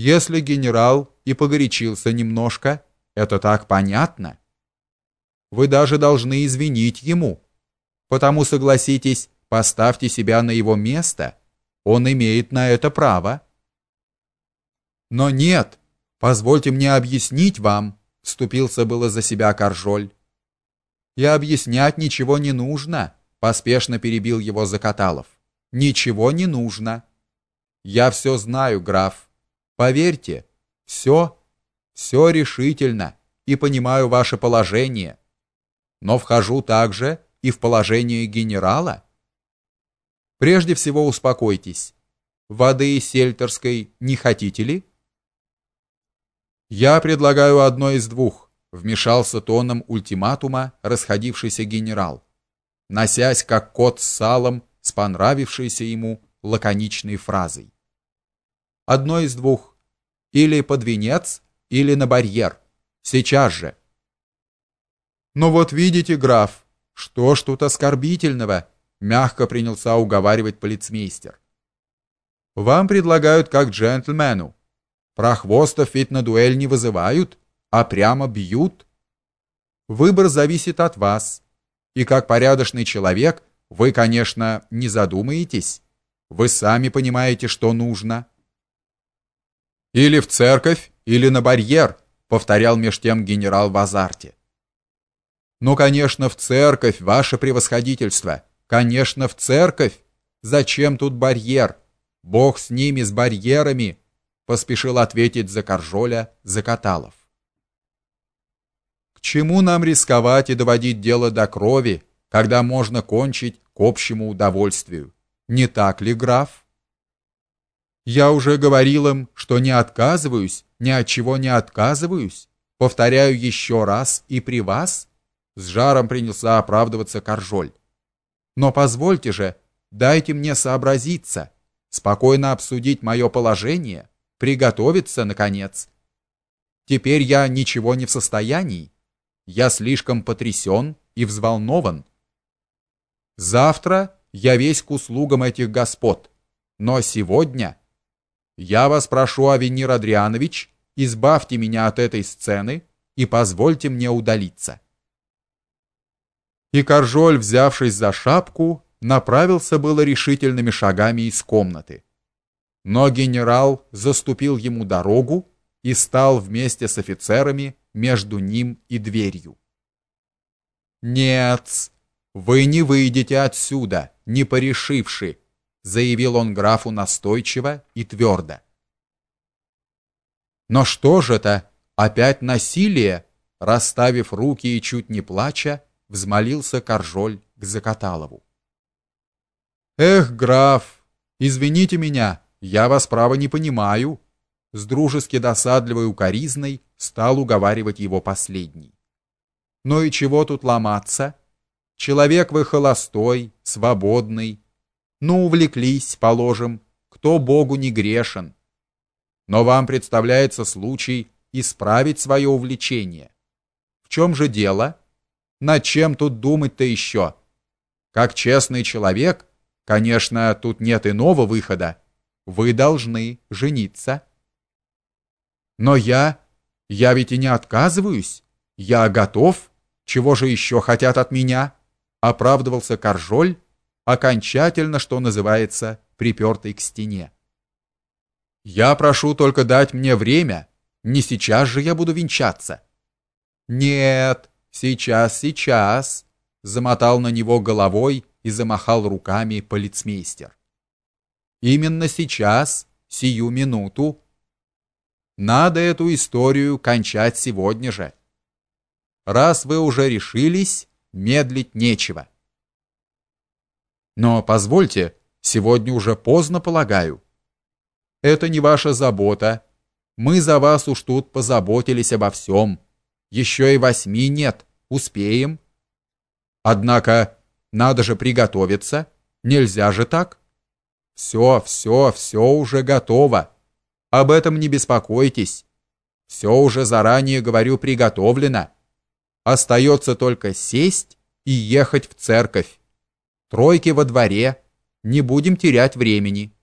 Если генерал и погорячился немножко, это так понятно. Вы даже должны извинить ему. Потому согласитесь, поставьте себя на его место. Он имеет на это право. Но нет, позвольте мне объяснить вам, вступился было за себя Каржоль. И объяснять ничего не нужно, поспешно перебил его Закаталов. Ничего не нужно. Я все знаю, граф. Поверьте, все, все решительно и понимаю ваше положение. Но вхожу также и в положение генерала. Прежде всего успокойтесь. Воды сельтерской не хотите ли? Я предлагаю одно из двух, вмешался тоном ультиматума расходившийся генерал, носясь как кот с салом с понравившейся ему лаконичной фразой. Одно из двух: или под венец, или на барьер. Сейчас же. Но вот видите, граф, что ж тут оскорбительного? мягко принялся уговаривать полицмейстер. Вам предлагают как джентльмену. Прохвостов ведь на дуэль не вызывают, а прямо бьют. Выбор зависит от вас. И как порядочный человек, вы, конечно, не задумаетесь. Вы сами понимаете, что нужно. Или в церковь, или на барьер, повторял меж тем генерал в азарте. Ну, конечно, в церковь, ваше превосходительство. Конечно, в церковь. Зачем тут барьер? Бог с ними, с барьерами, поспешил ответить за Каржоля Закаталов. К чему нам рисковать и доводить дело до крови, когда можно кончить к общему удовольствию? Не так ли, граф? Я уже говорил им, что не отказываюсь, ни от чего не отказываюсь. Повторяю еще раз и при вас, с жаром принялся оправдываться Каржоль. Но позвольте же, дайте мне сообразиться, спокойно обсудить мое положение, приготовиться наконец. Теперь я ничего не в состоянии. Я слишком потрясен и взволнован. Завтра я весь к услугам этих господ. Но сегодня я вас прошу, Авенир Адрианович, избавьте меня от этой сцены и позвольте мне удалиться. И Каржоль, взявшись за шапку, направился было решительными шагами из комнаты. Но генерал заступил ему дорогу и стал вместе с офицерами между ним и дверью. Нет, вы не выйдете отсюда, не порешивши, заявил он графу настойчиво и твердо. Но что же это? Опять насилие? Расставив руки и чуть не плача, взмолился Каржоль к Закаталову. Эх, граф, извините меня, я вас право не понимаю, с дружески досадливой укоризной стал уговаривать его последний. Но и чего тут ломаться? Человек вы холостой, свободный. Ну, увлеклись, положим, кто Богу не грешен. Но вам представляется случай исправить свое увлечение. В чем же дело? Над чем тут думать-то еще? Как честный человек, конечно, тут нет иного выхода. Вы должны жениться. Но я, я ведь и не отказываюсь. Я готов. Чего же еще хотят от меня? Оправдывался Каржоль, окончательно, что называется, припертый к стене. Я прошу только дать мне время. Не сейчас же я буду венчаться. Нет, Сейчас, сейчас, замотал на него головой и замахал руками полицмейстер. Именно сейчас, сию минуту. Надо эту историю кончать сегодня же. Раз вы уже решились, медлить нечего. Но позвольте, сегодня уже поздно, полагаю. Это не ваша забота. Мы за вас уж тут позаботились обо всем. Еще и восьми нет. Успеем. Однако надо же приготовиться. Нельзя же так. Все, все, все уже готово. Об этом не беспокойтесь. Все уже заранее говорю приготовлено. Остается только сесть и ехать в церковь. Тройки во дворе. Не будем терять времени.